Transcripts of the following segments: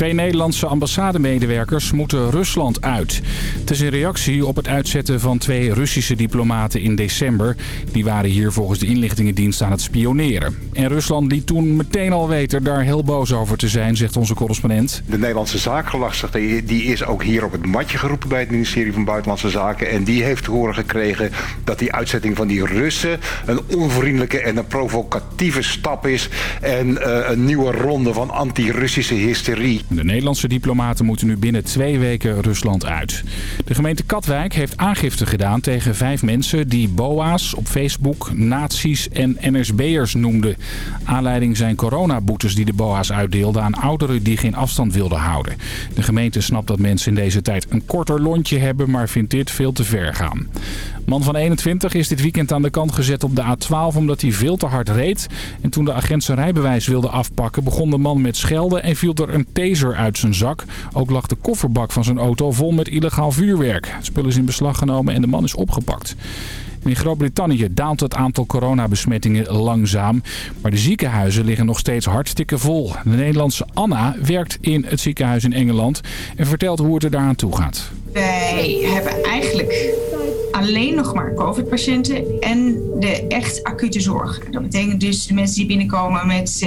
Twee Nederlandse ambassademedewerkers moeten Rusland uit. Het is een reactie op het uitzetten van twee Russische diplomaten in december. Die waren hier volgens de inlichtingendienst aan het spioneren. En Rusland liet toen meteen al weten daar heel boos over te zijn, zegt onze correspondent. De Nederlandse zaakgelastigde die is ook hier op het matje geroepen bij het ministerie van Buitenlandse Zaken. En die heeft te horen gekregen dat die uitzetting van die Russen een onvriendelijke en een provocatieve stap is. En uh, een nieuwe ronde van anti-Russische hysterie. De Nederlandse diplomaten moeten nu binnen twee weken Rusland uit. De gemeente Katwijk heeft aangifte gedaan tegen vijf mensen die BOA's op Facebook nazi's en NSB'ers noemden. Aanleiding zijn coronaboetes die de BOA's uitdeelden aan ouderen die geen afstand wilden houden. De gemeente snapt dat mensen in deze tijd een korter lontje hebben, maar vindt dit veel te ver gaan. Man van 21 is dit weekend aan de kant gezet op de A12 omdat hij veel te hard reed. En toen de agent zijn rijbewijs wilde afpakken begon de man met schelden en viel er een taser uit zijn zak. Ook lag de kofferbak van zijn auto vol met illegaal vuurwerk. Het spul is in beslag genomen en de man is opgepakt. In Groot-Brittannië daalt het aantal coronabesmettingen langzaam. Maar de ziekenhuizen liggen nog steeds hartstikke vol. De Nederlandse Anna werkt in het ziekenhuis in Engeland en vertelt hoe het er daaraan toe gaat. Wij hebben eigenlijk alleen nog maar COVID-patiënten en de echt acute zorg. Dat betekent dus de mensen die binnenkomen met...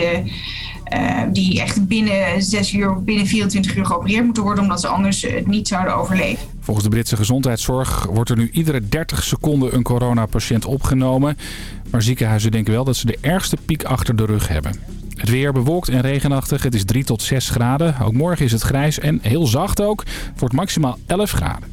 Uh, die echt binnen 6 uur of binnen 24 uur geopereerd moeten worden... omdat ze anders het niet zouden overleven. Volgens de Britse gezondheidszorg wordt er nu iedere 30 seconden een coronapatiënt opgenomen. Maar ziekenhuizen denken wel dat ze de ergste piek achter de rug hebben. Het weer bewolkt en regenachtig. Het is 3 tot 6 graden. Ook morgen is het grijs en heel zacht ook. Het wordt maximaal 11 graden.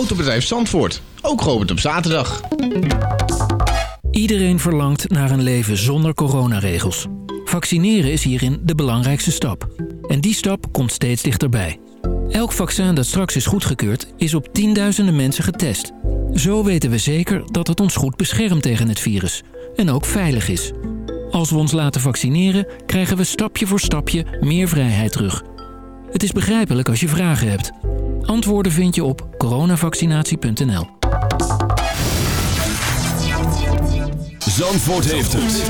Autobedrijf Zandvoort, ook geopend op zaterdag. Iedereen verlangt naar een leven zonder coronaregels. Vaccineren is hierin de belangrijkste stap. En die stap komt steeds dichterbij. Elk vaccin dat straks is goedgekeurd is op tienduizenden mensen getest. Zo weten we zeker dat het ons goed beschermt tegen het virus en ook veilig is. Als we ons laten vaccineren, krijgen we stapje voor stapje meer vrijheid terug. Het is begrijpelijk als je vragen hebt. Antwoorden vind je op coronavaccinatie.nl. Zandvoort heeft het.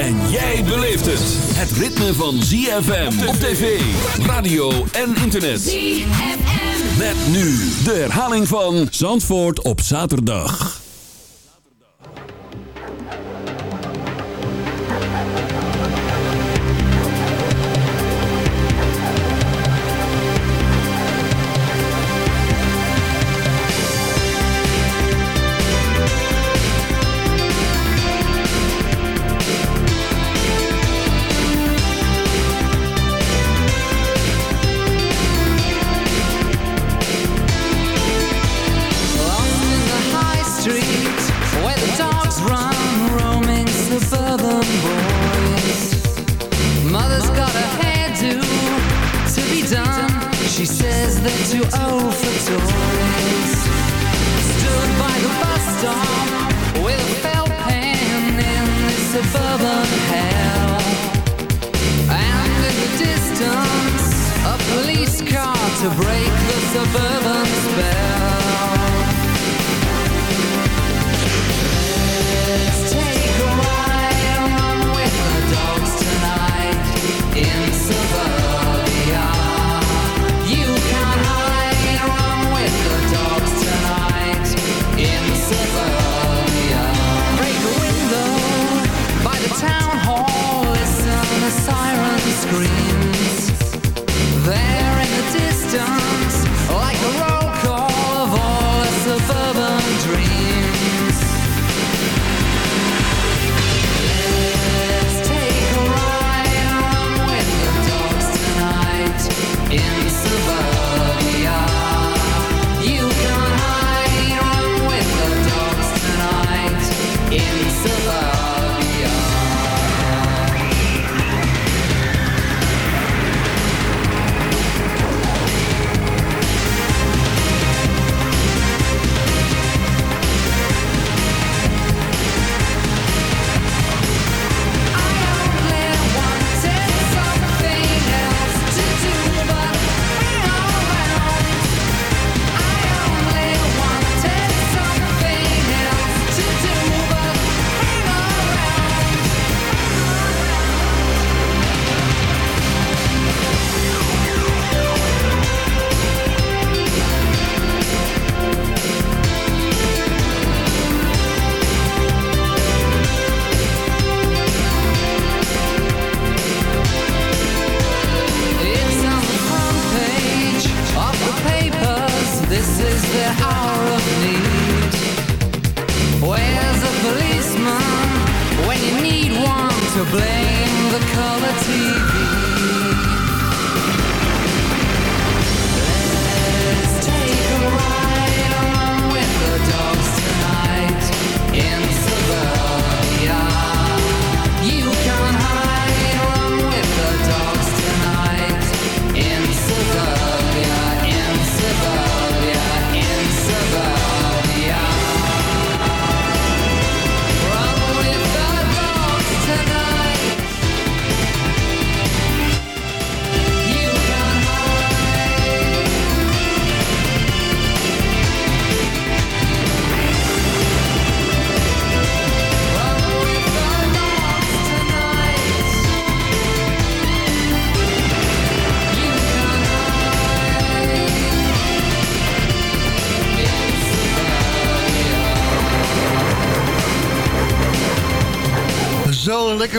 En jij beleeft het. Het ritme van ZFM op tv, radio en internet. ZFM. Met nu de herhaling van Zandvoort op zaterdag.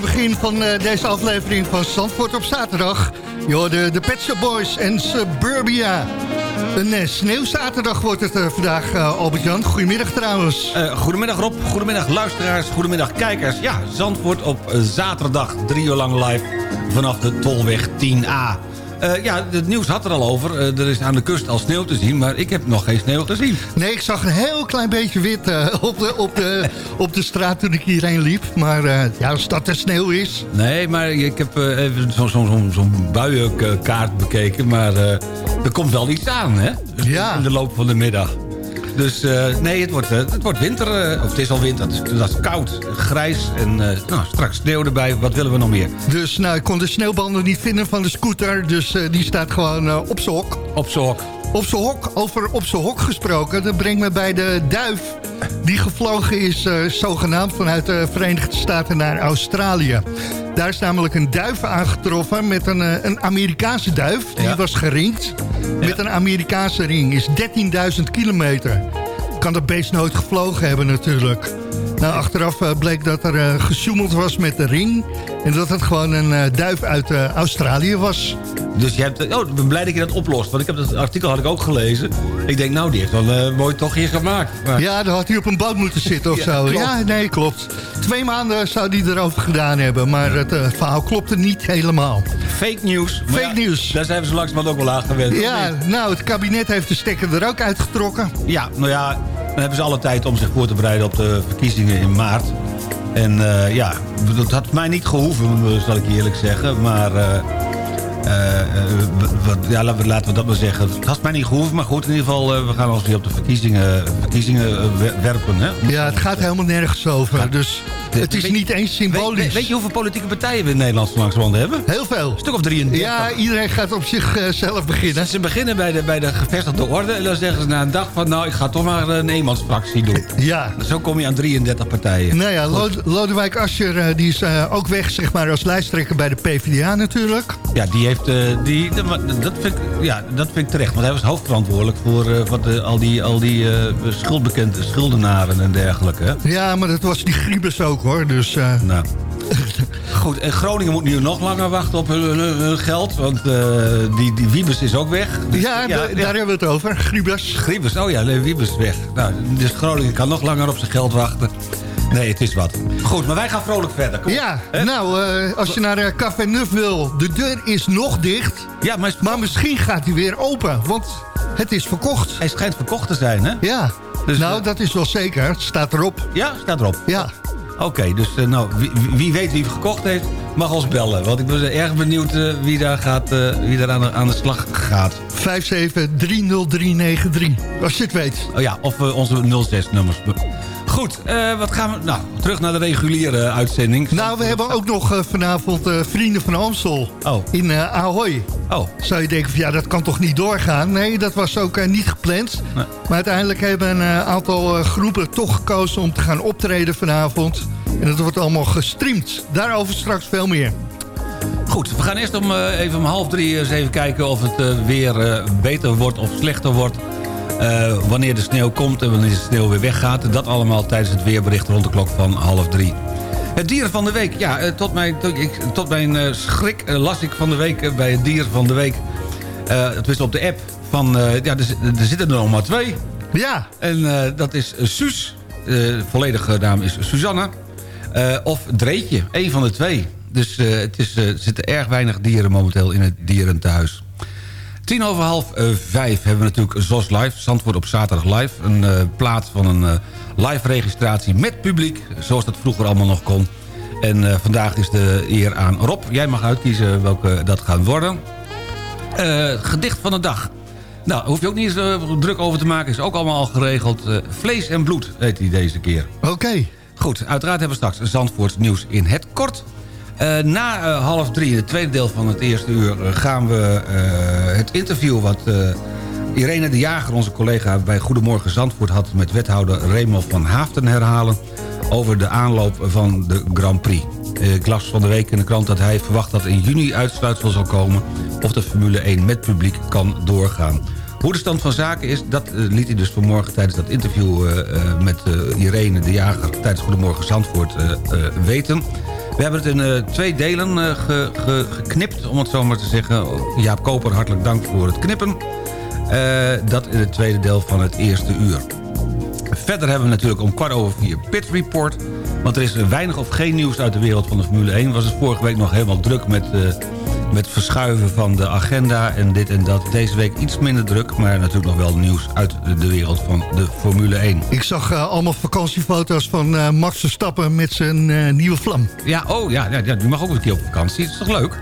Begin van uh, deze aflevering van Zandvoort op zaterdag. Je hoorde de Pet Shop Boys en Suburbia. Een uh, sneeuwzaterdag wordt het uh, vandaag, Albert-Jan. Goedemiddag trouwens. goedemiddag Rob, goedemiddag luisteraars, goedemiddag kijkers. Ja, Zandvoort op zaterdag, drie uur lang live vanaf de Tolweg 10A. Uh, ja, het nieuws had er al over. Uh, er is aan de kust al sneeuw te zien, maar ik heb nog geen sneeuw gezien. Nee, ik zag een heel klein beetje wit uh, op, de, op, de, op de straat toen ik hierheen liep. Maar ja, als dat er sneeuw is... Nee, maar ik heb even zo'n zo, zo, zo buienkaart bekeken. Maar er komt wel iets aan, hè? Ja. In de loop van de middag. Dus uh, nee, het wordt, uh, het wordt winter. Uh, of het is al winter. Het is, dat is koud, grijs en nou, straks sneeuw erbij. Wat willen we nog meer? Dus nou, ik kon de sneeuwbanden niet vinden van de scooter. Dus die staat gewoon op z'n hok. Op z'n hok. Op z'n hok. Over op z'n hok gesproken. Dat brengt me bij de duif. Die gevlogen is zogenaamd vanuit de Verenigde Staten naar Australië. Daar is namelijk een duif aangetroffen met een, een Amerikaanse duif. Die ja. was geringd met een Amerikaanse ring. Is 13.000 kilometer. Kan dat beest nooit gevlogen hebben natuurlijk. Nou, achteraf uh, bleek dat er uh, gesjoemeld was met de ring. En dat het gewoon een uh, duif uit Australië was. Dus je hebt... Oh, ik ben blij dat je dat oplost. Want ik heb dat artikel had ik ook gelezen. Ik denk, nou, die heeft wel mooi tochtje gemaakt. Maar... Ja, dan had hij op een boot moeten zitten of ja, zo. Klopt. Ja, nee, klopt. Twee maanden zou hij erover gedaan hebben. Maar het verhaal klopte niet helemaal. Fake news. Fake ja, news. Daar zijn we zo langzamerhand ook wel aan gewend. Ja, nou, het kabinet heeft de stekker er ook uitgetrokken. Ja, nou ja, dan hebben ze alle tijd om zich voor te bereiden op de verkiezingen in maart. En uh, ja, dat had mij niet gehoeven, zal ik eerlijk zeggen. Maar uh, uh, wat, ja, laten we dat maar zeggen. Het had mij niet gehoeven, maar goed, in ieder geval... we gaan ons weer op de verkiezingen, verkiezingen werpen. Hè? Ja, het gaat helemaal nergens over. Dus het is niet eens symbolisch. Weet, weet, je hoeveel politieke partijen we in Nederland langs hebben? Heel veel. Een stuk of 33. Ja, iedereen gaat op zichzelf beginnen. Ze beginnen bij de, bij de gevestigde orde. En dan zeggen ze na een dag van... nou, ik ga toch maar een eenmansfractie doen. Ja. Zo kom je aan 33 partijen. Nou ja, Lod Lodewijk Asscher die is ook weg zeg maar, als lijsttrekker bij de PvdA natuurlijk. Ja, die heeft... die, dat, vind ik, ja, dat vind ik terecht. Want hij was hoofdverantwoordelijk voor wat, al die, al die schuldbekende schuldenaren en dergelijke. Ja, maar dat was die Griebes ook hoor. Dus, uh... nou. goed, en Groningen moet nu nog langer wachten op hun, hun- hun geld. Want eh, die, die Wiebes is ook weg. Dus- Ja, da- daar hebben we het over. Griebers. Griebes, oh ja, nee, Wiebes is weg. Nou, dus Groningen kan nog langer op zijn geld wachten. Nee, het is wat. Goed, maar wij gaan vrolijk verder. Kom. Ja, nou, eh, als je naar Café Nuf wil, de deur is nog dicht. Ja, maar Maar misschien gaat hij weer open, want het is verkocht. hij schijnt verkocht te zijn, hè? Ja, Dus, nou, dat is wel zeker. Het staat erop. Ja, staat erop. Ja. Oké, dus eh, nou, wie, wie weet wie gekocht heeft, mag ons bellen. Want ik ben erg benieuwd eh, wie daar, gaat, eh, wie daar aan, de, aan de slag gaat. 5730393. Als je het weet. Oh ja, of onze 06-nummers. Goed, eh, wat gaan we... Nou, terug naar de reguliere uitzending. Nou, we hebben ook nog eh, vanavond eh, Vrienden van Amstel Oh, in Ahoy. oh. Zou je denken van ja, dat kan toch niet doorgaan? Nee, dat was ook niet gepland. Nee. Maar uiteindelijk hebben een aantal groepen toch gekozen om te gaan optreden vanavond. En dat wordt allemaal gestreamd. Daarover straks veel meer. Goed, we gaan eerst om even om half drie eens even kijken of het weer beter wordt of slechter wordt. Eh, wanneer de sneeuw komt en wanneer de sneeuw weer weggaat. Dat allemaal tijdens het weerbericht rond de klok van half drie. Het dier van de week. Ja, eh, tot mijn, tot, ik, tot mijn eh, schrik las ik van de week bij het dier van de week. het was op de app van... ja, er, zi- er zitten er nog maar twee. Ja, En dat is Suus. De volledige naam is Suzanne. Eh, of Dreetje. Eén van de twee. Dus het is, er zitten erg weinig dieren momenteel in het dierentehuis. Tien over half eh, vijf hebben we natuurlijk ZOS Live. Zandvoort op zaterdag live. Een eh, plaats van een eh, live registratie met publiek. Zoals dat vroeger allemaal nog kon. En vandaag is de eer aan Rob. Jij mag uitkiezen welke dat gaan worden. Gedicht van de dag. Nou, hoef je ook niet eens druk over te maken. Is ook allemaal al geregeld. Vlees en bloed heet hij deze keer. oké. Goed, uiteraard hebben we straks Zandvoorts nieuws in het kort. Eh, na eh, half drie, het tweede deel van het eerste uur... eh, gaan we het interview wat Irene de Jager, onze collega... bij Goedemorgen Zandvoort had met wethouder Raymond van Haafden herhalen... over de aanloop van de Grand Prix. Ik las van de week in de krant dat hij verwacht dat in juni uitsluitsel zal komen... of de Formule 1 met publiek kan doorgaan. Hoe de stand van zaken is, dat liet hij dus vanmorgen tijdens dat interview met Irene de Jager tijdens Goedemorgen Zandvoort weten. We hebben het in eh, twee delen eh, ge- ge- geknipt, om het zo maar te zeggen. Jaap Koper, hartelijk dank voor het knippen. Eh, dat in het tweede deel van het eerste uur. Verder hebben we natuurlijk om kwart over vier Pit Report. Want er is weinig of geen nieuws uit de wereld van de Formule 1. Was het vorige week nog helemaal druk met, met verschuiven van de agenda en dit en dat. Deze week iets minder druk, maar natuurlijk nog wel nieuws uit de wereld van de Formule 1. Ik zag eh, allemaal vakantiefoto's van eh, Max Verstappen met zijn eh, nieuwe vlam. Ja, oh ja, ja, ja, die mag ook een keer op vakantie. Dat is toch leuk?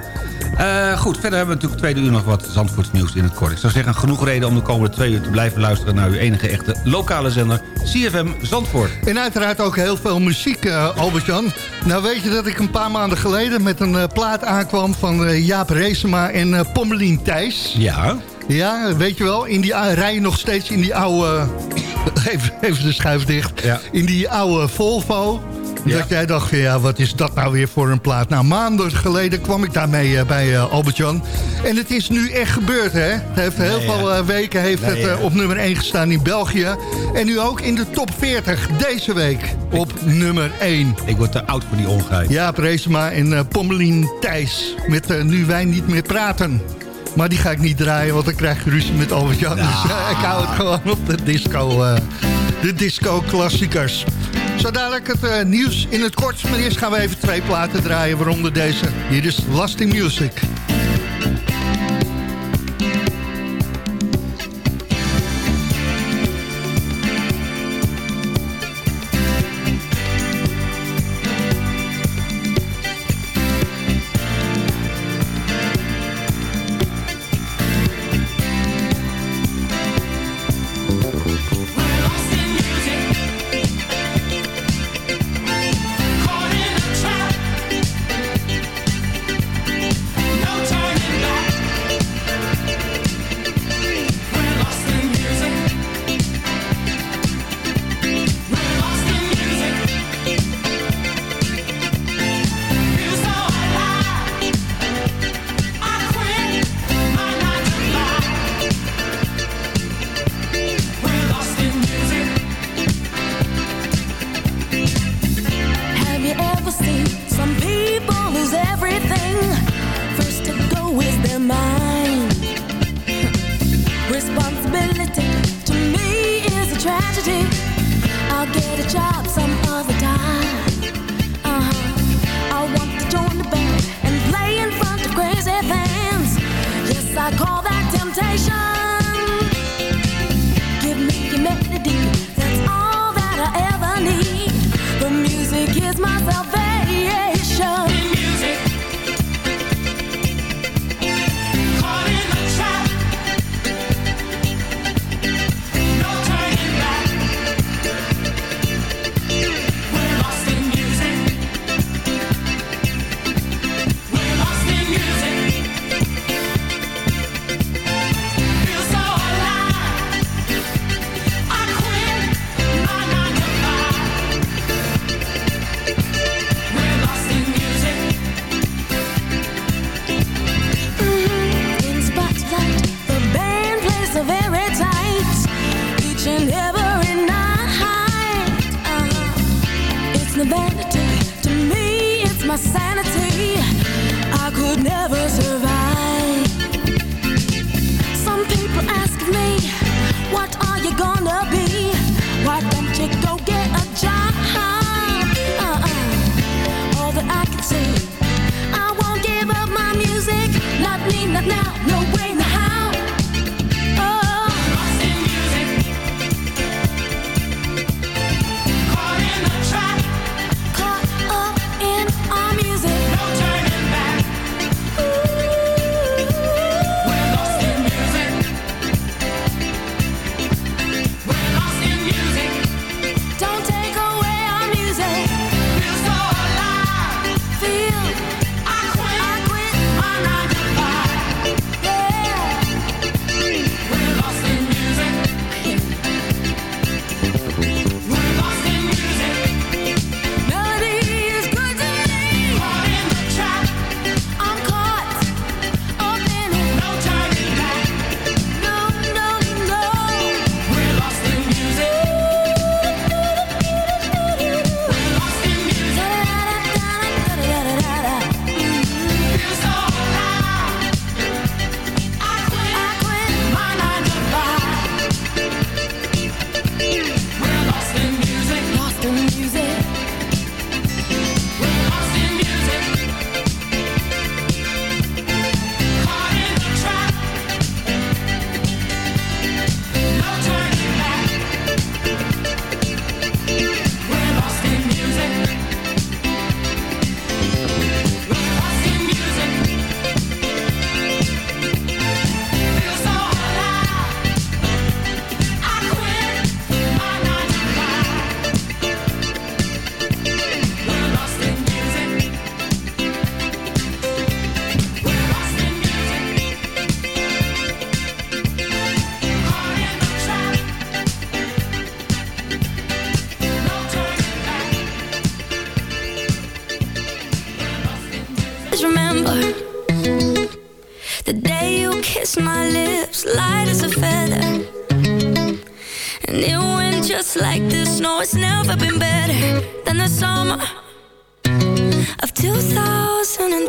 Eh, goed, verder hebben we natuurlijk tweede uur nog wat Zandvoorts nieuws in het kort. Ik zou zeggen, genoeg reden om de komende twee uur te blijven luisteren... naar uw enige echte lokale zender, CFM Zandvoort. En uiteraard ook heel veel muziek, Albert-Jan. Nou weet je dat ik een paar maanden geleden met een eh, plaat aankwam... van Jaap Reesema en Pommelien Thijs. Ja, Ja, weet je wel, in die, rij nog steeds in die oude... even, even de schuif dicht. Ja. In die oude Volvo. Ja. Dat jij dacht, ja, wat is dat nou weer voor een plaat? Nou, maanden geleden kwam ik daarmee eh, bij eh, Albert-Jan. En het is nu echt gebeurd, hè? Het heeft heel Nee, veel eh, weken heeft Nee, het ja. op nummer 1 gestaan in België. En nu ook in de top 40 deze week op nummer 1. ik word te oud voor die ongeheid. Ja, Reesema en Pommelien Thijs. Met Nu Wij Niet Meer Praten. Maar die ga ik niet draaien, want dan krijg je ruzie met Albert-Jan. Dus ik hou het gewoon op de disco, de disco-klassiekers. Zo dadelijk het eh, nieuws in het kort. Maar eerst gaan we even twee platen draaien, waaronder deze. Hier is Lasting Music.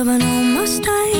of an almost time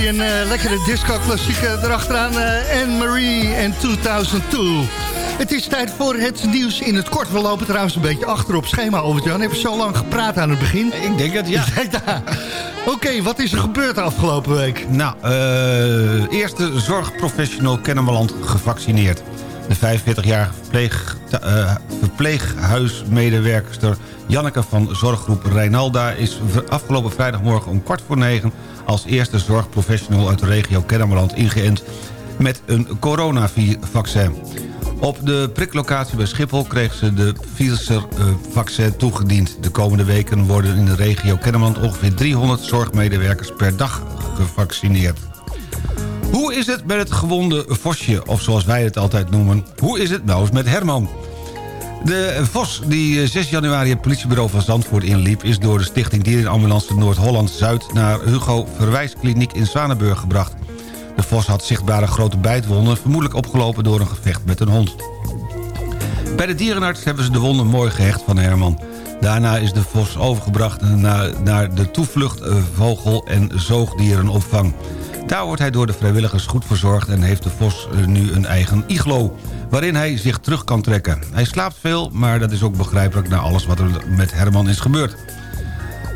Je een eh, lekkere disco-klassieke erachteraan. eh Anne-Marie en 2002. Het is tijd voor het nieuws in het kort. We lopen trouwens een beetje achter op schema, Albert-Jan. Hebben we zo lang gepraat aan het begin? Ik denk het, ja. Oké, wat is er gebeurd de afgelopen week? Nou, eh eerste zorgprofessional Kennemerland gevaccineerd. De 45-jarige verpleeg, verpleeghuismedewerkster Janneke van zorggroep Reinalda... is afgelopen vrijdagmorgen om kwart voor negen... als eerste zorgprofessional uit de regio Kennemerland ingeënt... met een coronavaccin. Op de priklocatie bij Schiphol kreeg ze de Pfizer-vaccin toegediend. De komende weken worden in de regio Kennemerland ongeveer 300 zorgmedewerkers per dag gevaccineerd. Hoe is het met het gewonde Vosje, of zoals wij het altijd noemen... hoe is het nou eens met Herman? De Vos, die eh, 6 januari het politiebureau van Zandvoort inliep... is door de stichting Dierenambulance Noord-Holland-Zuid... naar Hugo Verwijskliniek in Zwanenburg gebracht. De Vos had zichtbare grote bijtwonden... vermoedelijk opgelopen door een gevecht met een hond. Bij de dierenarts hebben ze de wonden mooi gehecht van Herman. Daarna is de Vos overgebracht naar, naar de toevlucht eh, vogel- en zoogdierenopvang. Daar wordt hij door de vrijwilligers goed verzorgd... en heeft de Vos eh, nu een eigen iglo, waarin hij zich terug kan trekken. Hij slaapt veel, maar dat is ook begrijpelijk... na alles wat er met Herman is gebeurd.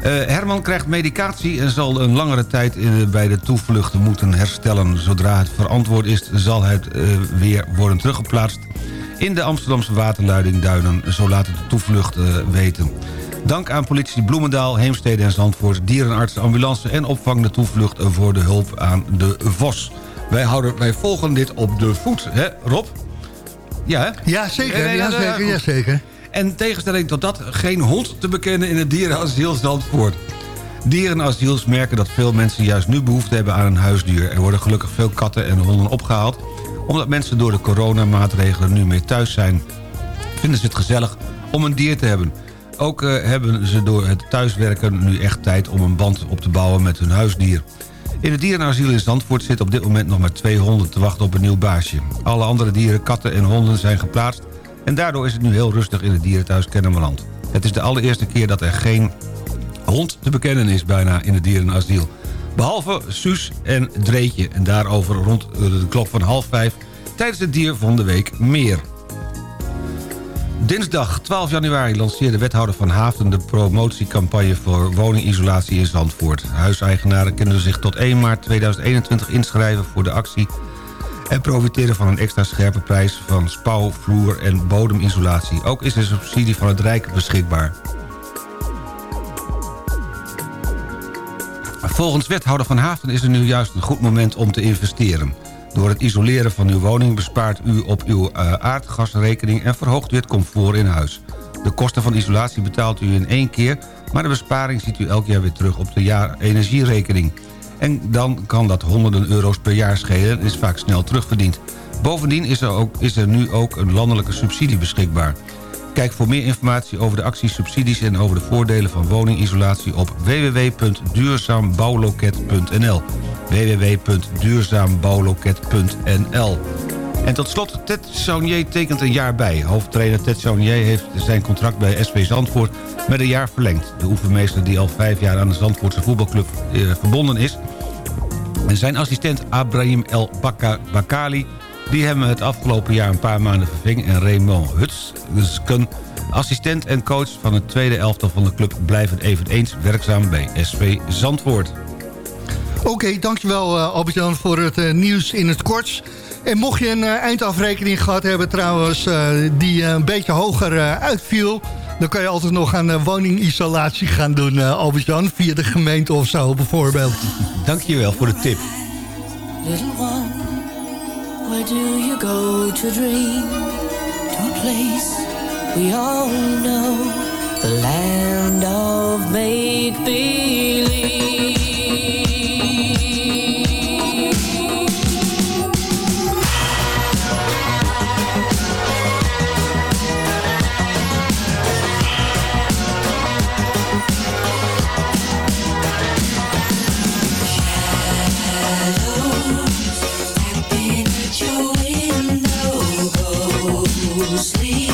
Eh, Herman krijgt medicatie en zal een langere tijd in- bij de toevluchten moeten herstellen. Zodra het verantwoord is, zal het eh, weer worden teruggeplaatst... in de Amsterdamse waterleiding Duinen, zo laat het de toevlucht eh, weten. Dank aan politie Bloemendaal, Heemstede en Zandvoort... dierenarts, ambulance en opvang de toevlucht voor de hulp aan de Vos. Wij, houden, wij volgen dit op de voet, hè Rob? Ja, hè? Ja, zeker. Nee, nee, ja, zeker, ja, zeker. En tegenstelling tot dat, geen hond te bekennen in het dierenasiel Zandvoort. Dierenasiels merken dat veel mensen juist nu behoefte hebben aan een huisdier. Er worden gelukkig veel katten en honden opgehaald... omdat mensen door de coronamaatregelen nu meer thuis zijn. Vinden ze het gezellig om een dier te hebben. Ook eh, hebben ze door het thuiswerken nu echt tijd om een band op te bouwen met hun huisdier. In het dierenasiel in Zandvoort zitten op dit moment nog maar twee honden te wachten op een nieuw baasje. Alle andere dieren, katten en honden zijn geplaatst... en daardoor is het nu heel rustig in het dierenthuis Kennemerland. Het is de allereerste keer dat er geen hond te bekennen is bijna in het dierenasiel. Behalve Suus en Dreetje. En daarover rond de klok van half vijf tijdens het dier van de week meer. Dinsdag 12 januari lanceerde wethouder Van Haafden... de promotiecampagne voor woningisolatie in Zandvoort. Huiseigenaren kunnen zich tot 1 maart 2021 inschrijven voor de actie... en profiteren van een extra scherpe prijs van spouw, vloer en bodemisolatie. Ook is er subsidie van het Rijk beschikbaar. Volgens wethouder Van Haafden is er nu juist een goed moment om te investeren. Door het isoleren van uw woning bespaart u op uw eh, aardgasrekening... en verhoogt u het comfort in huis. De kosten van isolatie betaalt u in één keer... maar de besparing ziet u elk jaar weer terug op de jaar energierekening. En dan kan dat honderden euro's per jaar schelen en is vaak snel terugverdiend. Bovendien is er, ook, is er nu ook een landelijke subsidie beschikbaar. Kijk voor meer informatie over de acties, subsidies en over de voordelen van woningisolatie op www.duurzaambouwloket.nl www.duurzaambouwloket.nl En tot slot, Ted Saunier tekent een jaar bij. Hoofdtrainer Ted Saunier heeft zijn contract bij SV Zandvoort met een jaar verlengd. De oefenmeester die al vijf jaar aan de Zandvoortse voetbalclub eh, verbonden is... En zijn assistent Abrahim El Baka- Bakali... die hem het afgelopen jaar een paar maanden verving... en Raymond Hutsken, assistent en coach van het tweede elftal van de club... blijven eveneens werkzaam bij SV Zandvoort. Oké, dankjewel uh, Albert-Jan voor het eh, nieuws in het kort. En mocht je een eh, eindafrekening gehad hebben trouwens... eh, die een beetje hoger uitviel... dan kan je altijd nog aan woningisolatie gaan doen, eh, Albert-Jan... via de gemeente of zo bijvoorbeeld. Dankjewel voor de tip. Little one, where do you go to dream? To a place we all know, the land of make believe. sleep.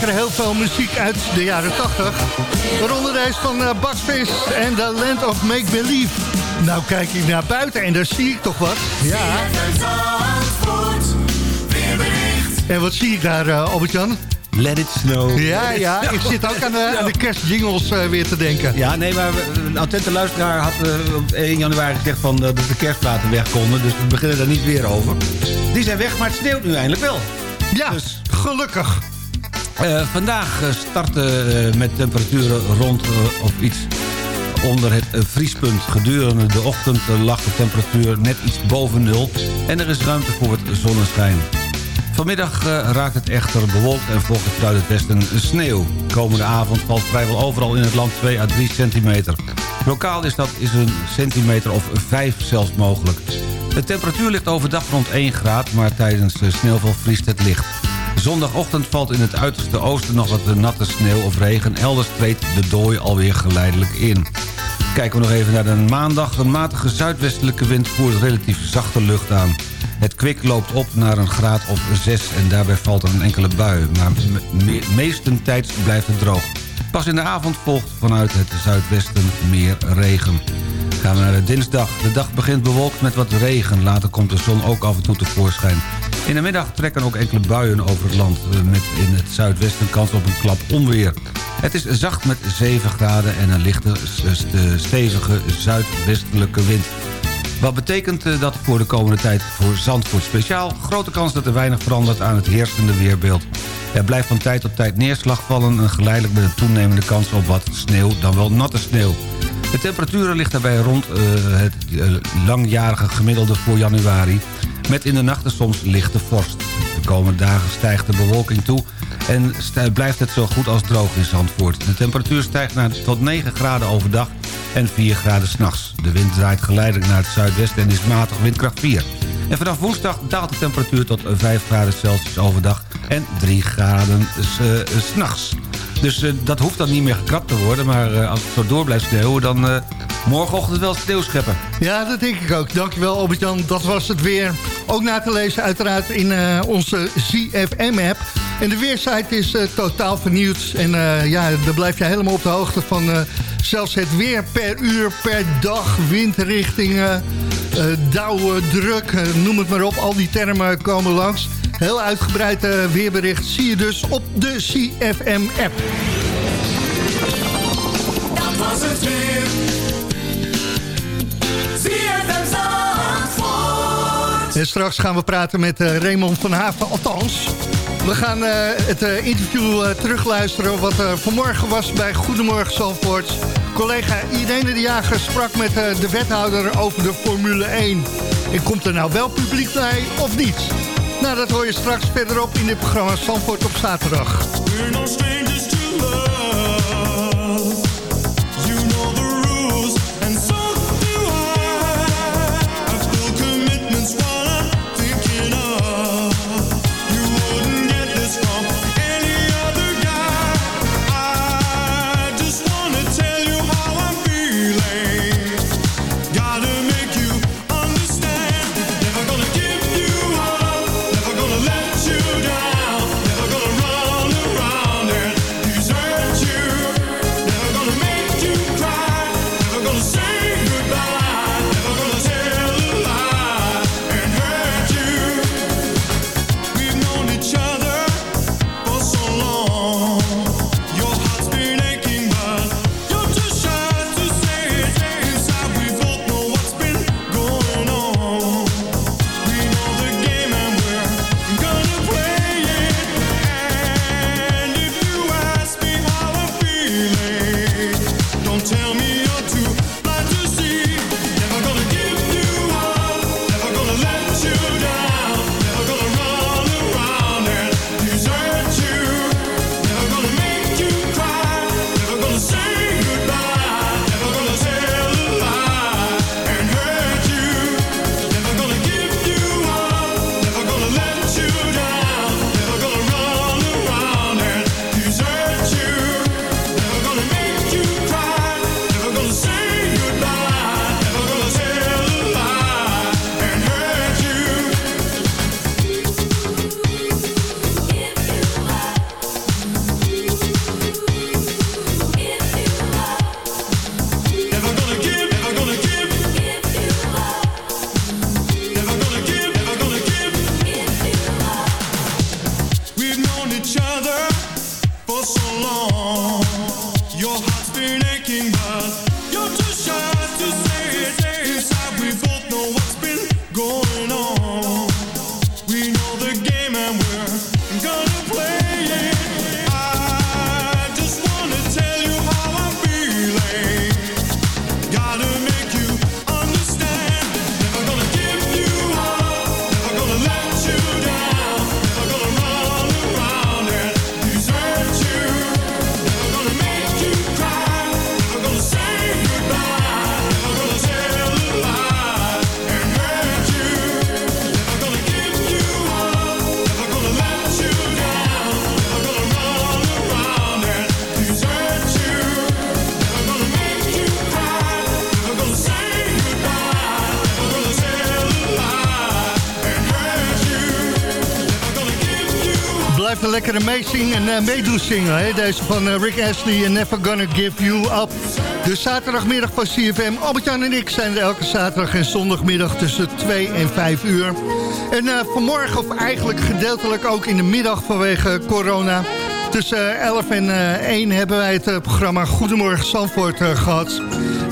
Lekker heel veel muziek uit de jaren 80. Waaronder deze van eh Vis en The Land of Make Believe. Nou kijk ik naar buiten en daar zie ik toch wat. Ja. En wat zie ik daar, eh, Albert-Jan? Let it snow. Ja, ja, ik zit ook aan de, aan de kerstjingles eh, weer te denken. Ja, nee, maar een attente luisteraar had eh, op 1 januari gezegd van, eh, dat de kerstplaten weg konden. Dus we beginnen daar niet weer over. Die zijn weg, maar het sneeuwt nu eindelijk wel. Ja, gelukkig. Eh, vandaag eh, starten eh, met temperaturen rond of iets onder het vriespunt. Gedurende de ochtend lag de temperatuur net iets boven nul... en er is ruimte voor het zonneschijn. Vanmiddag raakt het echter bewolkt en volgt het vanuit het sneeuw. Komende avond valt vrijwel overal in het land 2 à 3 centimeter. Lokaal is dat is een centimeter of 5 zelfs mogelijk. De temperatuur ligt overdag rond 1 graad, maar tijdens de sneeuwval vriest het licht. Zondagochtend valt in het uiterste oosten nog wat natte sneeuw of regen. Elders treedt de dooi alweer geleidelijk in. Kijken we nog even naar de maandag. Een matige zuidwestelijke wind voert relatief zachte lucht aan. Het kwik loopt op naar een graad of 6 en daarbij valt er een enkele bui. Maar me meestentijds blijft het droog. Pas in de avond volgt vanuit het zuidwesten meer regen. Gaan we naar de dinsdag. De dag begint bewolkt met wat regen. Later komt de zon ook af en toe tevoorschijn. In de middag trekken ook enkele buien over het land... eh, met in het zuidwesten kans op een klap onweer. Het is zacht met 7 graden en een lichte, stevige zuidwestelijke wind. Wat betekent eh, dat voor de komende tijd voor Zandvoort speciaal? Grote kans dat er weinig verandert aan het heersende weerbeeld. Er blijft van tijd tot tijd neerslag vallen... en geleidelijk met een toenemende kans op wat sneeuw, dan wel natte sneeuw. De temperatuur ligt daarbij rond eh, het langjarige gemiddelde voor januari... met in de nachten soms lichte vorst. De komende dagen stijgt de bewolking toe... en blijft het zo goed als droog in Zandvoort. De temperatuur stijgt naar tot 9 graden overdag en 4 graden s'nachts. De wind draait geleidelijk naar het zuidwesten en is matig windkracht 4. En vanaf woensdag daalt de temperatuur tot 5 graden Celsius overdag en 3 graden s- eh, s'nachts. Dus eh, dat hoeft dan niet meer gekrapt te worden. Maar eh, als het zo door blijft sneeuwen, dan eh, morgenochtend wel sneeuw scheppen. Ja, dat denk ik ook. Dankjewel Albert-Jan. Dat was het weer. Ook na te lezen uiteraard in onze ZFM-app. En de weersite is totaal vernieuwd. En ja, daar blijf je helemaal op de hoogte van zelfs het weer per uur, per dag, windrichtingen, dauwen, druk, noem het maar op. Al die termen komen langs. Heel uitgebreid eh, weerbericht zie je dus op de CFM-app. Dat was het weer. Zandvoort. En straks gaan we praten met eh, Raymond van Haven. Althans, we gaan eh, het interview terugluisteren... wat er vanmorgen was bij Goedemorgen Zandvoort. Collega Irene de Jager sprak met de wethouder over de Formule 1. En komt er nou wel publiek bij of niet? Nou, dat hoor je straks verderop in dit programma Zandvoort op zaterdag. En uh, meedoen zingen. Hè? Deze van eh, Rick Astley en Never Gonna Give You Up. De zaterdagmiddag van CFM. Albert-Jan en ik zijn er elke zaterdag en zondagmiddag tussen 2 en 5 uur. En eh, vanmorgen, of eigenlijk gedeeltelijk ook in de middag vanwege corona... Tussen 11 en eh, 1 hebben wij het eh, programma Goedemorgen Zandvoort eh, gehad.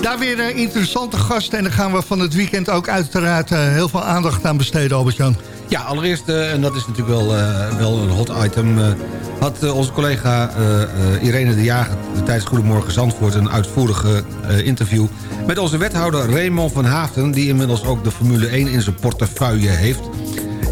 Daar weer eh, interessante gasten. En dan gaan we van het weekend ook uiteraard eh, heel veel aandacht aan besteden, Albert-Jan. Ja, allereerst, eh, en dat is natuurlijk wel, eh, wel een hot item... eh, had onze collega Irene de Jager tijdens Goedemorgen Zandvoort... een uitvoerige interview met onze wethouder Raymond van Haafden... die inmiddels ook de Formule 1 in zijn portefeuille heeft...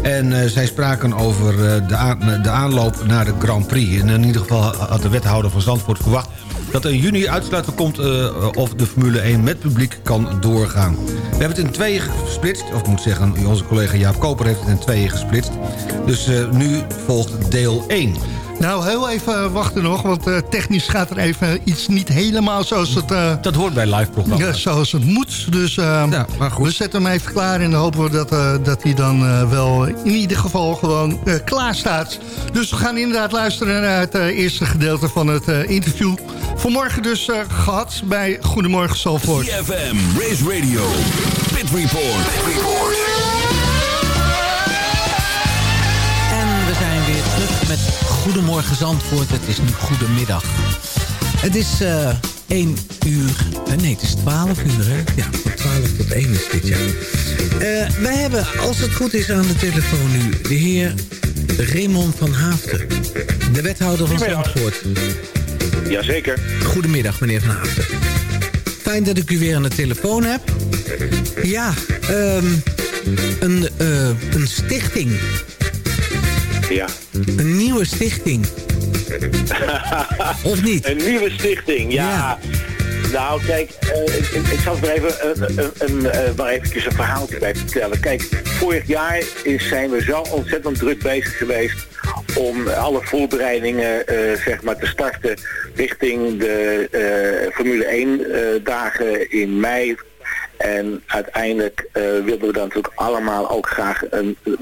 En eh, zij spraken over eh, de, de aanloop naar de Grand Prix. En in ieder geval had de wethouder van Zandvoort verwacht... dat er in juni uitsluiten komt eh, of de Formule 1 met publiek kan doorgaan. We hebben het in tweeën gesplitst. Of ik moet zeggen, onze collega Jaap Koper heeft het in tweeën gesplitst. Dus nu volgt deel 1. Nou, heel even wachten nog, want eh, technisch gaat er even iets niet helemaal zoals het... eh, Dat hoort bij live programma's. Ja, zoals het moet. Dus eh, we zetten hem even klaar en dan hopen we dat, eh, dat hij dan eh, wel in ieder geval gewoon eh, klaar staat. Dus we gaan inderdaad luisteren naar het eh, eerste gedeelte van het eh, interview. Vanmorgen dus eh, gehad bij Goedemorgen Zalvoort. CFM, Race Radio, Pit Report. En we zijn weer terug met Goedemorgen Zandvoort. Het is nu goedemiddag. Het is eh 1 uur... eh, nee, het is 12 uur, hè? Ja, van 12 tot 1 is dit, ja. Eh, wij hebben, als het goed is, aan de telefoon nu... de heer Raymond van Haafden. De wethouder van Zandvoort. Jazeker. Goedemiddag, meneer Van Haafden. Fijn dat ik u weer aan de telefoon heb. Ja, ehm, een, eh, een stichting. Ja. Een nieuwe stichting. Of niet? Een nieuwe stichting, ja. Nou, kijk, eh, ik, ik- ik zal er even, eh, een, een, eh, maar eventjes een verhaaltje bij vertellen. Kijk, vorig jaar is, zijn we zo ontzettend druk bezig geweest om alle voorbereidingen eh, zeg maar te starten richting de eh, Formule 1 eh, dagen in mei. En uiteindelijk eh, wilden we dan natuurlijk allemaal ook graag een eh,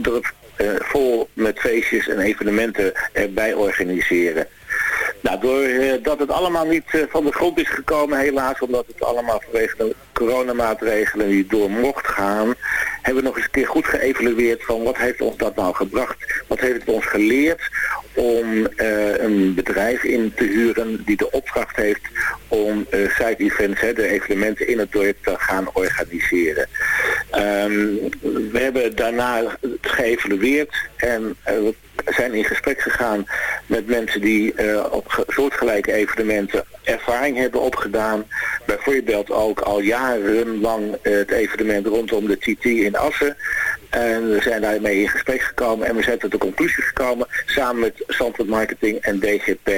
vol met feestjes en evenementen erbij organiseren. Nou, doordat het allemaal niet eh, van de grond is gekomen helaas, omdat het allemaal vanwege de coronamaatregelen niet door mocht gaan, hebben we nog eens een keer goed geëvalueerd van wat heeft ons dat nou gebracht, wat heeft het ons geleerd om eh, een bedrijf in te huren die de opdracht heeft om eh side events, hè, de evenementen in het dorp te gaan organiseren. Ehm, we hebben daarna geëvalueerd en eh, we zijn in gesprek gegaan met mensen die op ge- soortgelijke evenementen ervaring hebben opgedaan. Bijvoorbeeld ook al jarenlang het evenement rondom de TT in Assen. En we zijn daarmee in gesprek gekomen en we zijn tot de conclusie gekomen samen met Zandvoort Marketing en DGP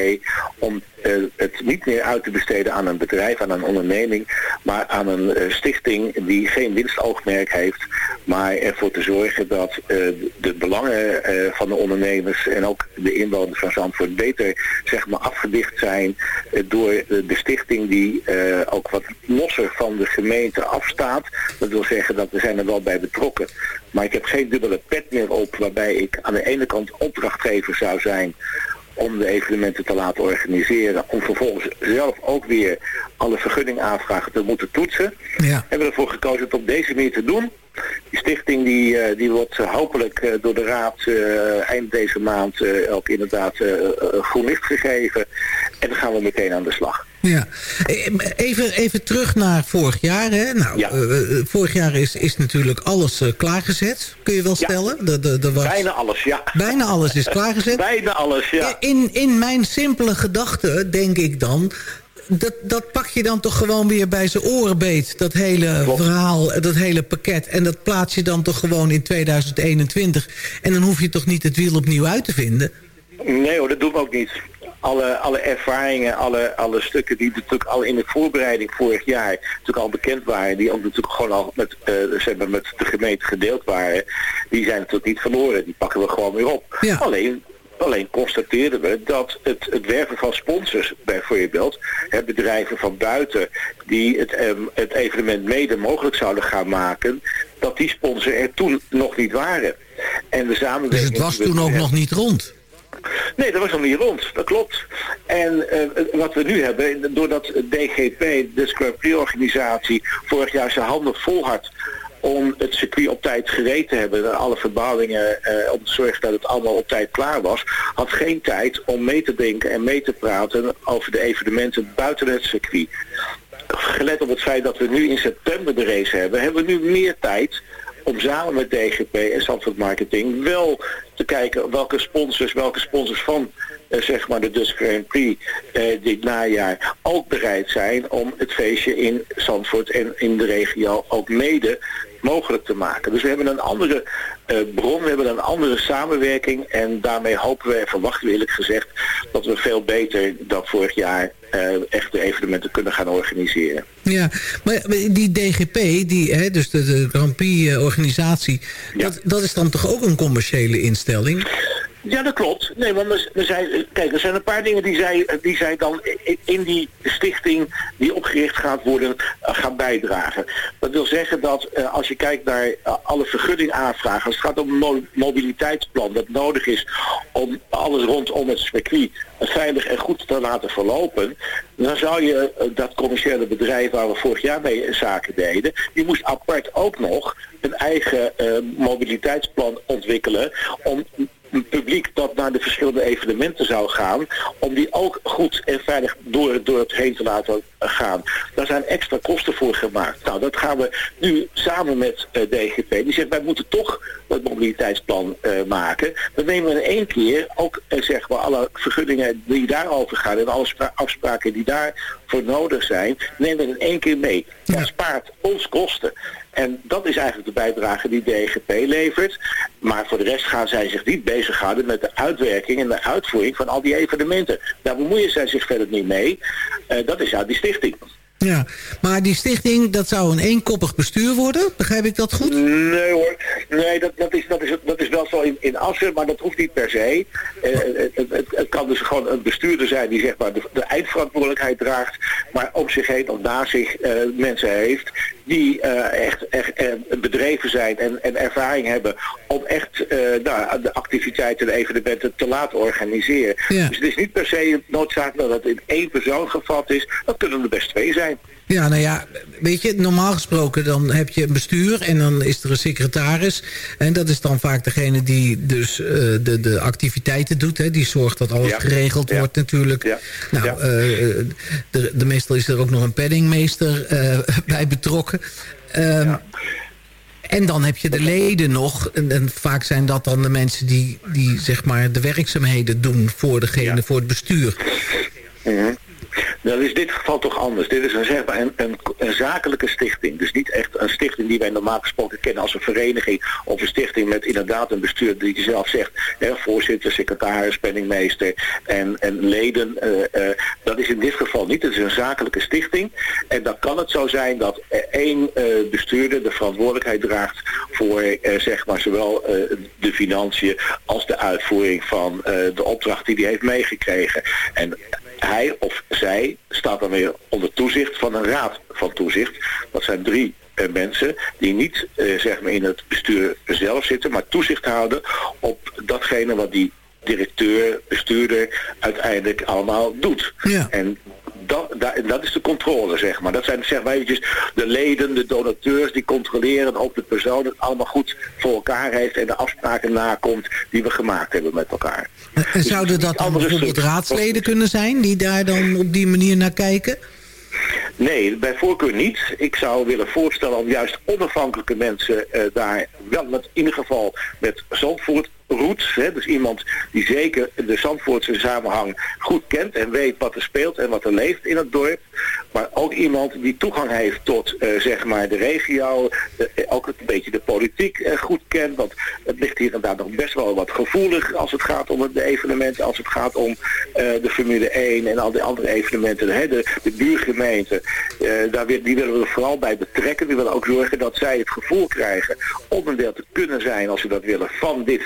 om eh, het niet meer uit te besteden aan een bedrijf, aan een onderneming, maar aan een eh, stichting die geen winstoogmerk heeft, maar ervoor te zorgen dat eh, de belangen van de ondernemers en ook de inwoners van Zandvoort beter zeg maar afgedicht zijn door de stichting die ook wat losser van de gemeente afstaat. Dat wil zeggen dat we zijn er wel bij betrokken. Maar ik heb geen dubbele pet meer op waarbij ik aan de ene kant opdrachtgever zou zijn om de evenementen te laten organiseren. Om vervolgens zelf ook weer alle vergunningaanvragen te moeten toetsen. Ja. Hebben we ervoor gekozen het op deze manier te doen. Die stichting die, eh, die wordt eh, hopelijk eh, door de raad eind deze maand ook inderdaad groen licht gegeven. En dan gaan we meteen aan de slag. Ja. Even, even terug naar vorig jaar. Hè? Nou, vorig jaar is, is natuurlijk alles klaargezet. Kun je wel stellen? De, de, de was... Bijna alles, ja. Bijna alles is klaargezet. Bijna alles, ja. In, in mijn simpele gedachte denk ik dan... Dat, dat pak je dan toch gewoon weer bij zijn oren beet. Dat hele verhaal, dat hele pakket. En dat plaats je dan toch gewoon in 2021. En dan hoef je toch niet het wiel opnieuw uit te vinden. Nee hoor, dat doen we ook niet. Alle, alle ervaringen, alle, alle stukken die natuurlijk al in de voorbereiding vorig jaar natuurlijk al bekend waren, die ook natuurlijk gewoon al met, eh, zeg maar met de gemeente gedeeld waren, die zijn natuurlijk niet verloren. Die pakken we gewoon weer op. Alleen, alleen constateerden we dat het, het werven van sponsors bijvoorbeeld, hè, bedrijven van buiten die het, ehm, het evenement mede mogelijk zouden gaan maken, dat die sponsors er toen nog niet waren. En de samenwerking... Dus het was toen ook nog niet rond. Nee, dat was nog niet rond, dat klopt. En eh, wat we nu hebben, doordat DGP, de Prix organisatie, vorig jaar zijn handen vol had om het circuit op tijd gereed te hebben, alle verbouwingen, eh, om te zorgen dat het allemaal op tijd klaar was, had geen tijd om mee te denken en mee te praten over de evenementen buiten het circuit. gelet op het feit dat we nu in september de race hebben, hebben we nu meer tijd om samen met DGP en Zandvoort Marketing wel te kijken welke sponsors, welke sponsors van eh, zeg maar de Dutch Grand Prix eh, dit najaar ook bereid zijn om het feestje in Zandvoort en in de regio ook mede mogelijk te maken. Dus we hebben een andere eh, bron, we hebben een andere samenwerking en daarmee hopen we en verwachten we eerlijk gezegd dat we veel beter dan vorig jaar eh, echt de evenementen kunnen gaan organiseren. Ja, maar die DGP, die, hè, dus de, de Grand Prix-organisatie... Dat, dat is dan toch ook een commerciële instelling? Ja, dat klopt. Nee, want er zijn, kijk, er zijn een paar dingen die zij, die zij dan in, die stichting die opgericht gaat worden, eh, gaan bijdragen. Dat wil zeggen dat eh, als je kijkt naar eh, alle vergunningaanvragen, als het gaat om een mo- mobiliteitsplan dat nodig is om alles rondom het circuit veilig en goed te laten verlopen, dan zou je dat commerciële bedrijf waar we vorig jaar mee zaken deden, die moest apart ook nog een eigen mobiliteitsplan ontwikkelen om publiek dat naar de verschillende evenementen zou gaan, om die ook goed en veilig door, door het heen te laten gaan. Daar zijn extra kosten voor gemaakt. Nou, dat gaan we nu samen met eh, DGP. Die zegt, wij moeten toch dat mobiliteitsplan eh, maken. Dan nemen we in één keer ook eh, zeg maar, alle vergunningen die daarover gaan en alle spra- afspraken die daarvoor nodig zijn, nemen we in één keer mee. Dat spaart ons kosten. En dat is eigenlijk de bijdrage die DGP levert. Maar voor de rest gaan zij zich niet bezighouden met de uitwerking en de uitvoering van al die evenementen. Daar bemoeien zij zich verder niet mee. Eh, dat is uit die stichting. Ja, maar die stichting, dat zou een eenkoppig bestuur worden? Begrijp ik dat goed? Nee hoor, nee, dat, dat, is, dat, is, dat is wel zo in, in Assen, maar dat hoeft niet per se. Eh, het, het, kan dus gewoon een bestuurder zijn die zeg maar de, de eindverantwoordelijkheid draagt, maar om zich heen of na zich eh, mensen heeft die eh, echt, echt eh, bedreven zijn en, en ervaring hebben om echt eh, nou, de activiteiten en evenementen te laten organiseren. Ja. Dus het is niet per se noodzakelijk dat het in één persoon gevat is, dat kunnen er best twee zijn. Ja, nou ja, weet je, normaal gesproken dan heb je een bestuur en dan is er een secretaris. En dat is dan vaak degene die dus eh, de, de activiteiten doet. Hè, die zorgt dat alles Ja. geregeld wordt natuurlijk. Nou, Ja. eh, eh, de, de, meestal is er ook nog een paddingmeester eh, bij betrokken. Ehm, En dan heb je de leden nog. En, en vaak zijn dat dan de mensen die, die zeg maar de werkzaamheden doen voor degene, voor het bestuur. Mhm. Dat is in dit geval toch anders. Dit is een, zeg maar een, een, zakelijke stichting. Dus niet echt een stichting die wij normaal gesproken kennen als een vereniging. Of een stichting met inderdaad een bestuur die zelf zegt. Hè, voorzitter, secretaris, penningmeester en, en leden. eh, eh, dat is in dit geval niet. Het is een zakelijke stichting. En dan kan het zo zijn dat één eh, bestuurder de verantwoordelijkheid draagt voor zeg maar zowel de financiën als de uitvoering van de opdracht die hij heeft meegekregen. En hij of zij staat dan weer onder toezicht van een raad van toezicht. Dat zijn drie eh, mensen die niet eh, zeg maar in het bestuur zelf zitten, maar toezicht houden op datgene wat die directeur, bestuurder uiteindelijk allemaal doet. En dat, dat is de controle, zeg maar. Dat zijn zeg maar eventjes de leden, de donateurs die controleren of de persoon het allemaal goed voor elkaar heeft en de afspraken nakomt die we gemaakt hebben met elkaar. En zouden dat dan bijvoorbeeld raadsleden kunnen zijn... die daar dan op die manier naar kijken? Nee, bij voorkeur niet. Ik zou willen voorstellen om juist onafhankelijke mensen eh, daar wel met, in ieder geval met Zandvoort roots, hè, dus iemand die zeker de Zandvoortse samenhang goed kent en weet wat er speelt en wat er leeft in het dorp. Maar ook iemand die toegang heeft tot eh, zeg maar de regio, eh, ook een beetje de politiek eh, goed kent. Want het ligt hier en daar nog best wel wat gevoelig als het gaat om de evenementen, als het gaat om de Formule 1 en al die andere evenementen. Hè, de, de buurgemeenten, daar, die willen we vooral bij betrekken. Die willen ook zorgen dat zij het gevoel krijgen onderdeel te kunnen zijn, als ze dat willen, van dit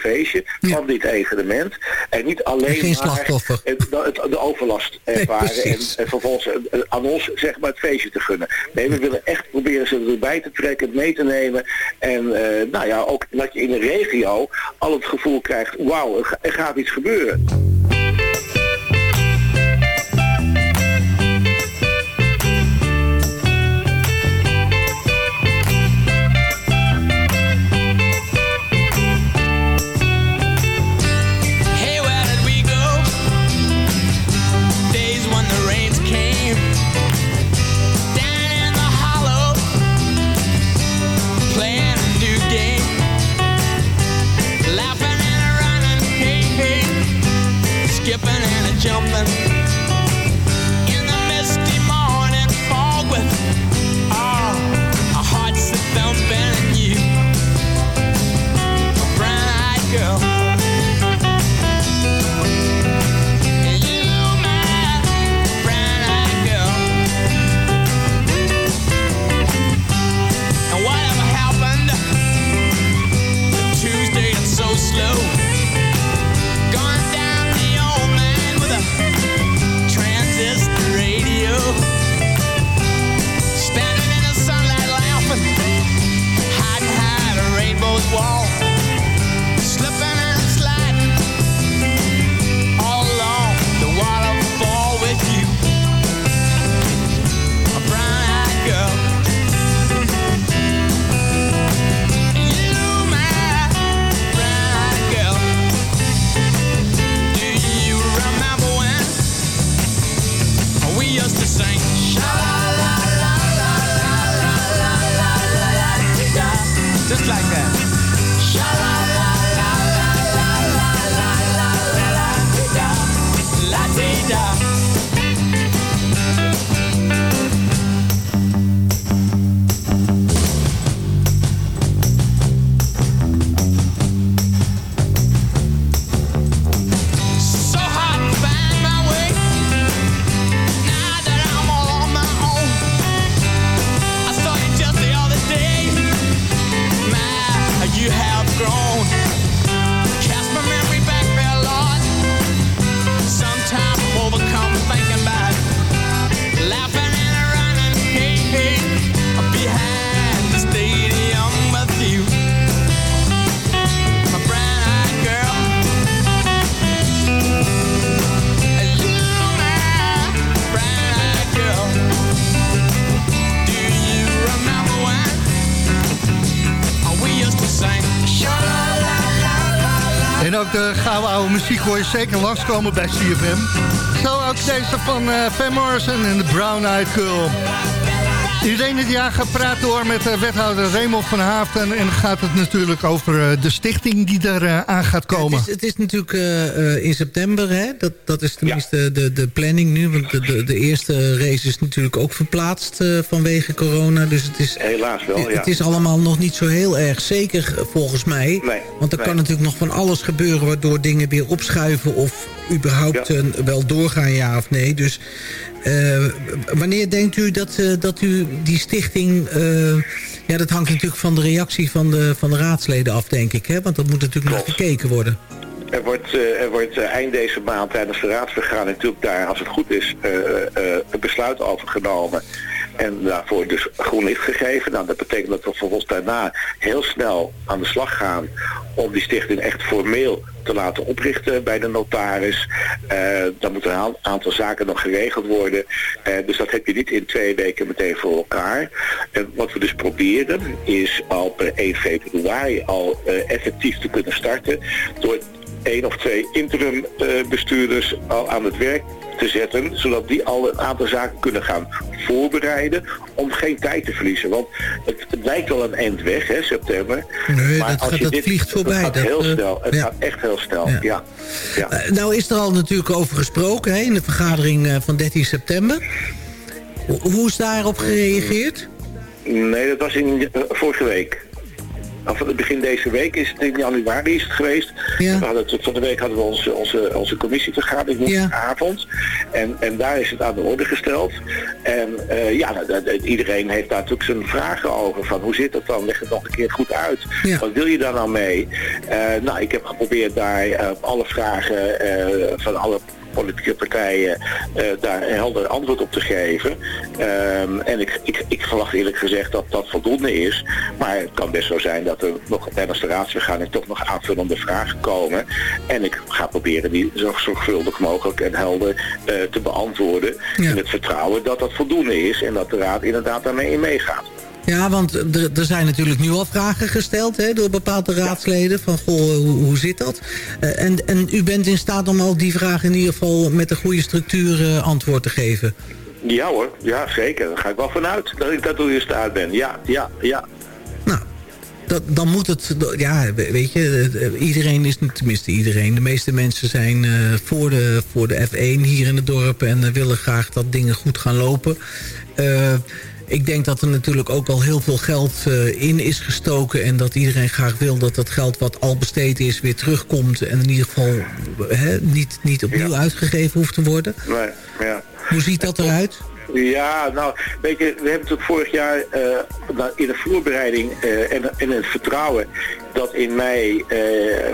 van dit evenement. En niet alleen maar slachtoffer. het, het- de overlast ervaren en, en vervolgens eh, aan ons zeg maar het feestje te gunnen. Nee, we willen echt proberen ze erbij te trekken, mee te nemen. En eh, nou ja, ook dat je in de regio al het gevoel krijgt, wauw, er gaat iets gebeuren. Hoor je zeker langskomen bij CFM. Zo ook deze van eh Van Morrison en de Brown Eyed Girl. Iedereen het jaar gaat praten door met eh, wethouder Raymond van Haafden. En dan gaat het natuurlijk over eh, de stichting die er eh, aan gaat komen. Het is, het is natuurlijk eh, eh, in september, hè? Dat, dat is tenminste de, de planning nu. Want de, de, de eerste race is natuurlijk ook verplaatst eh, vanwege corona. Dus het is, Helaas wel, ja. het is allemaal nog niet zo heel erg zeker volgens mij. Nee, Want er nee. kan natuurlijk nog van alles gebeuren... waardoor dingen weer opschuiven of überhaupt Ja. wel doorgaan, ja of nee. Dus eh, wanneer denkt u dat, eh, dat u die stichting... eh, ja, dat hangt natuurlijk van de reactie van de, van de raadsleden af, denk ik. Hè? Want dat moet natuurlijk nog gekeken worden. Er wordt, er wordt eind deze maand tijdens de raadsvergadering natuurlijk daar, als het goed is, een besluit over genomen. En daarvoor dus groen licht gegeven. Nou, dat betekent dat we vervolgens daarna heel snel aan de slag gaan om die stichting echt formeel te laten oprichten bij de notaris. Eh dan moeten een aan- aantal zaken nog geregeld worden. Eh, dus dat heb je niet in twee weken meteen voor elkaar. En wat we dus proberen is al per 1 februari al eh, effectief te kunnen starten door één of twee interim eh, bestuurders al aan het werk te zetten, zodat die al een aantal zaken kunnen gaan voorbereiden om geen tijd te verliezen. Want het, het lijkt wel een eind weg, hè, september. Nee, maar dat als gaat- je dat dit, vliegt voorbij. Het gaat Dat, heel eh, snel. Het ja. gaat echt heel snel. Ja. Ja. Ja. Eh, nou is er al natuurlijk over gesproken hè, in de vergadering van 13 september. Ho- Hoe is daarop gereageerd? Nee, dat was in vorige week. Of het begin deze week is het in januari is het geweest. Ja. We hadden het, van de week hadden we onze, onze, onze commissievergadering woensdagavond. En, en daar is het aan de orde gesteld. En eh, ja, nou, dat- dat- iedereen heeft daar natuurlijk zijn vragen over. Van hoe zit dat dan? Leg het nog een keer goed uit. Ja. Wat wil je daar nou mee? Eh, nou, ik heb geprobeerd daar op alle vragen van alle politieke partijen eh, daar een helder antwoord op te geven. Ehm, en ik, ik, ik verwacht eerlijk gezegd dat dat voldoende is. Maar het kan best zo zijn dat er nog tijdens de raadsvergadering toch nog aanvullende vragen komen. En ik ga proberen die zo zorgvuldig mogelijk en helder eh, te beantwoorden. Ja. In het vertrouwen dat dat voldoende is en dat de raad inderdaad daarmee in meegaat. Ja, want er, zijn natuurlijk nu al vragen gesteld hè, door bepaalde raadsleden. Van, goh, hoe, hoe zit dat? Eh, en, en u bent in staat om al die vragen in ieder geval met een goede structuur eh, antwoord te geven. Ja hoor, ja zeker. Daar ga ik wel vanuit dat ik daartoe in staat ben. Ja, ja, ja. Dat, dan moet het, ja, weet je, eh, iedereen is, tenminste iedereen, de meeste mensen zijn eh, voor, de, voor de F1 hier in het dorp en eh, willen graag dat dingen goed gaan lopen. Eh, ik denk dat er natuurlijk ook al heel veel geld eh, in is gestoken... en dat iedereen graag wil dat dat geld wat al besteed is weer terugkomt... en in ieder geval hè, niet, niet opnieuw uitgegeven hoeft te worden. Nee, ja. Hoe ziet dat eruit? Ja, nou, weet je, we hebben natuurlijk vorig jaar eh, nou, in de voorbereiding eh, en, en in het vertrouwen dat in mei eh,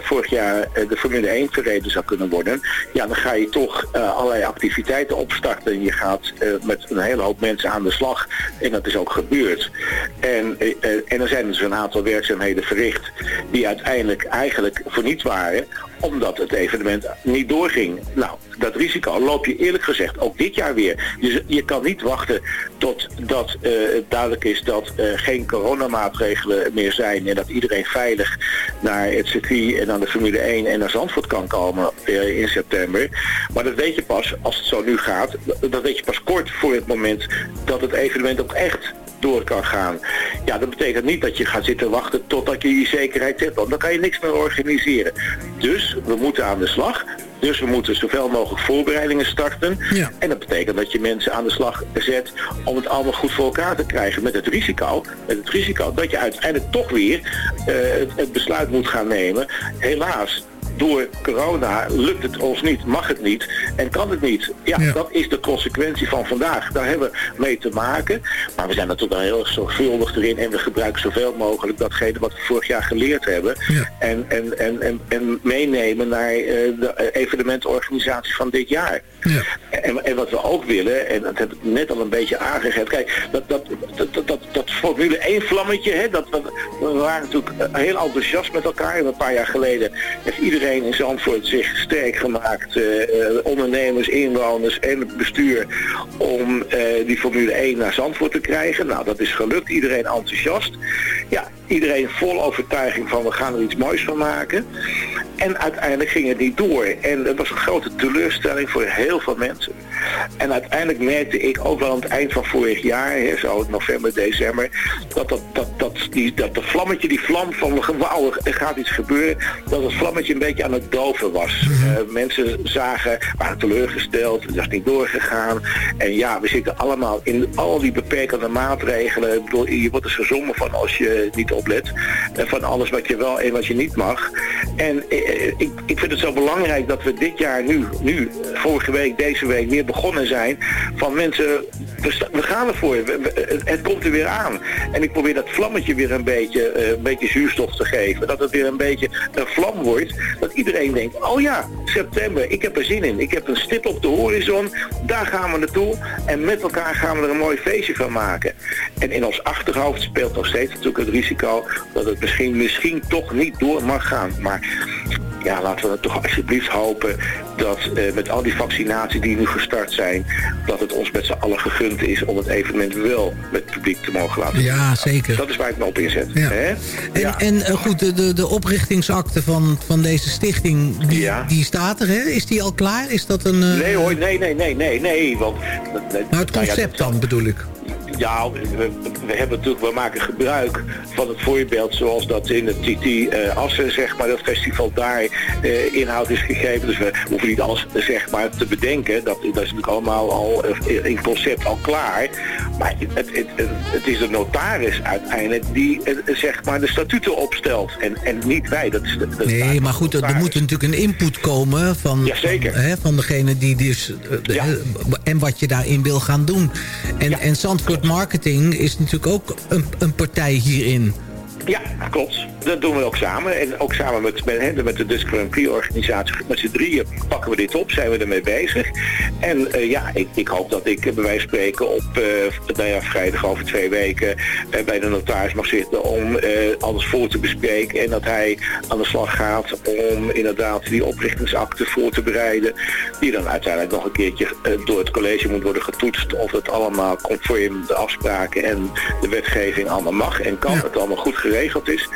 vorig jaar eh, de Formule 1 verreden zou kunnen worden. Ja, dan ga je toch eh, allerlei activiteiten opstarten. Je gaat met een hele hoop mensen aan de slag. En dat is ook gebeurd. En, en er zijn dus een aantal werkzaamheden verricht die uiteindelijk eigenlijk voor niets waren omdat het evenement niet doorging. Nou, dat risico loop je eerlijk gezegd ook dit jaar weer. Dus je kan niet wachten tot dat eh, het duidelijk is dat eh, geen coronamaatregelen meer zijn en dat iedereen veilig naar het circuit en naar de Formule 1 en naar Zandvoort kan komen eh, in september. Maar dat weet je pas als het zo nu gaat. Dat weet je pas kort voor het moment dat het evenement ook echt door kan gaan. Ja, dat betekent niet dat je gaat zitten wachten totdat je die zekerheid hebt. Want dan kan je niks meer organiseren. Dus we moeten aan de slag. Dus we moeten zoveel mogelijk voorbereidingen starten. Ja. En dat betekent dat je mensen aan de slag zet om het allemaal goed voor elkaar te krijgen. Met het risico, met het risico dat je uiteindelijk toch weer eh, het, het besluit moet gaan nemen. Helaas, door corona lukt het ons niet, mag het niet en kan het niet. Ja, Ja. dat is de consequentie van vandaag. Daar hebben we mee te maken. Maar we zijn natuurlijk wel heel zorgvuldig erin en we gebruiken zoveel mogelijk datgene wat we vorig jaar geleerd hebben. Ja. En, en, en, en, en meenemen naar eh, de evenementorganisatie van dit jaar. Ja. En, en wat we ook willen, en dat heb ik net al een beetje aangegeven. Kijk, dat, dat, dat, dat, dat, dat Formule 1 vlammetje, hè, dat, dat- we waren natuurlijk eh, heel enthousiast met elkaar. En een paar jaar geleden heeft iedereen in Zandvoort zich sterk gemaakt. eh, eh, ondernemers, inwoners en het bestuur om die Formule 1 naar Zandvoort te krijgen. Nou, dat is gelukt. Iedereen enthousiast. ja, iedereen vol overtuiging van we gaan er iets moois van maken. En uiteindelijk ging het niet door. En het was een grote teleurstelling voor heel veel mensen. En uiteindelijk merkte ik ook wel aan het eind van vorig jaar, hè, zo november, december, dat, dat, dat, dat, die, dat de vlammetje, die vlam van wauw, er gaat iets gebeuren, dat het vlammetje een beetje aan het doven was. Eh, mensen zagen, waren teleurgesteld, het was niet doorgegaan. En ja, we zitten allemaal in al die beperkende maatregelen. Ik bedoel, je wordt er gezongen van als je niet oplet. En van alles wat je wel en wat je niet mag. En eh, ik, ik vind het zo belangrijk dat we dit jaar nu, nu, vorige week, deze week weer begonnen zijn. Van mensen, we, gaan ervoor. We- het, komt er weer aan. En ik probeer dat vlammetje weer een beetje, eh, een beetje zuurstof te geven. Dat het weer een beetje een vlam wordt. Dat iedereen denkt, oh ja, september, ik heb er zin in. Ik heb een stip op de horizon. Daar gaan we naartoe. En met elkaar gaan we er een mooi feestje van maken. En in ons achterhoofd speelt nog steeds natuurlijk het risico dat het misschien, misschien toch niet door mag gaan. Maar ja, laten we toch alsjeblieft hopen dat eh, met al die vaccinaties die nu gestart zijn, dat het ons met z'n allen gegund is om het evenement wel met het publiek te mogen laten Ja, zeker. Dat is waar ik me op inzet. Ja. Hè? En, en eh, goed, de, de, de oprichtingsakte van, van deze stichting, die, die staat er, hè? Is die al klaar? Is dat een... eh, Nee hoor, nee, nee, nee, nee, nee. Want, Nou, het concept dan bedoel ik. Ja, we, we hebben natuurlijk, we maken gebruik van het voorbeeld zoals dat in het TT eh Assen, zeg maar, dat festival daar eh, inhoud is gegeven. Dus we hoeven niet alles zeg maar te bedenken. Dat, dat is natuurlijk allemaal al eh, in concept al klaar. Maar het, het, het, is de notaris uiteindelijk die zeg maar de statuten opstelt. En, en niet wij. Dat is de, Nee, maar goed, er, moet natuurlijk een input komen van, Jazeker. van, hè, van degene die dus... Ja. en wat je daarin wil gaan doen. En, en Zandvoort Marketing is natuurlijk ook een, een partij hierin. Ja, klopt. Dat doen we ook samen. En ook samen met, met, met de Dutch Grand Prix organisatie. Met z'n drieën pakken we dit op, zijn we ermee bezig. En eh, ja, ik, ik hoop dat ik eh, bij wijze van spreken op eh, nou ja, vrijdag over twee weken bij de notaris mag zitten om alles voor te bespreken. En dat hij aan de slag gaat om inderdaad die oprichtingsakte voor te bereiden. Die dan uiteindelijk nog een keertje door het college moet worden getoetst of het allemaal conform de afspraken en de wetgeving allemaal mag en kan. Het allemaal goed geregeld is.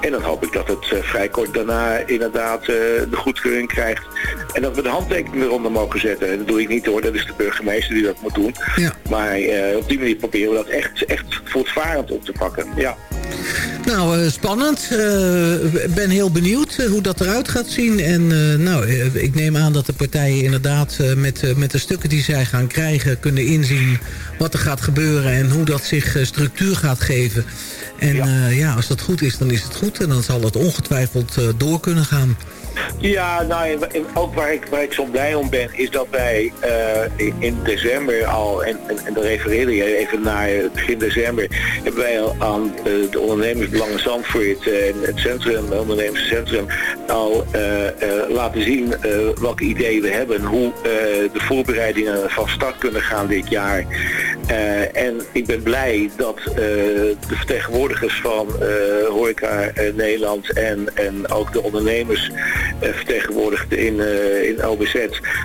En dan hoop ik dat het eh, vrij kort daarna inderdaad eh, de goedkeuring krijgt. En dat we de handtekening eronder mogen zetten. En dat doe ik niet hoor, dat is de burgemeester die dat moet doen. Maar eh, op die manier proberen we dat echt, echt voortvarend op te pakken. Ja. Nou, spannend. Ik ben heel benieuwd hoe dat eruit gaat zien. En nou, ik neem aan dat de partijen inderdaad met, met de stukken die zij gaan krijgen... kunnen inzien wat er gaat gebeuren en hoe dat zich structuur gaat geven. En ja. ja, als dat goed is, dan is het goed. En dan zal het ongetwijfeld eh, door kunnen gaan. Ja, nou, ook waar ik, waar ik zo blij om ben, is dat wij eh, in, december al, en, en, en refereerde je even naar begin december, hebben wij al aan eh, de ondernemersbelangen Zandvoort eh, en het centrum, het ondernemerscentrum, al laten zien welke ideeën we hebben, hoe de voorbereidingen van start kunnen gaan dit jaar. En ik ben blij dat de vertegenwoordigers van Horeca Nederland en, en ook de ondernemers vertegenwoordigd in, eh, in OBZ,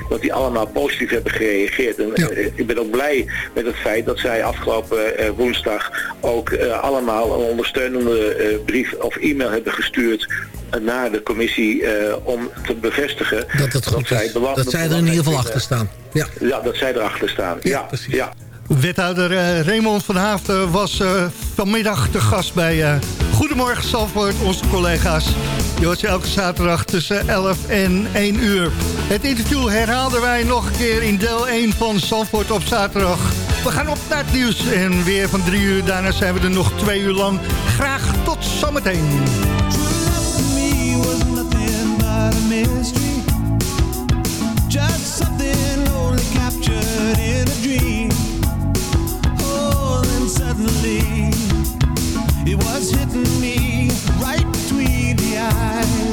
dat die allemaal positief hebben gereageerd. En eh, ik ben ook blij met het feit dat zij afgelopen eh, woensdag ook eh, allemaal een ondersteunende eh, brief of e-mail hebben gestuurd eh, naar de commissie eh, om te bevestigen Dat het goed zij Dat zij er in ieder geval achter staan. Ja. Ja, dat zij erachter staan. Ja, precies. Ja. Wethouder eh, Raymond van Haafden was eh, vanmiddag de gast bij eh, Goedemorgen Zalvoort, onze collega's. Je hoort elke zaterdag tussen 11 en 1 uur. Het interview herhaalden wij nog een keer in deel 1 van Zalvoort op zaterdag. We gaan op naar het nieuws en weer van 3 uur. Daarna zijn we er nog 2 uur lang. Graag tot zometeen. Just something only captured in a dream. Suddenly it was hitting me right between the eyes.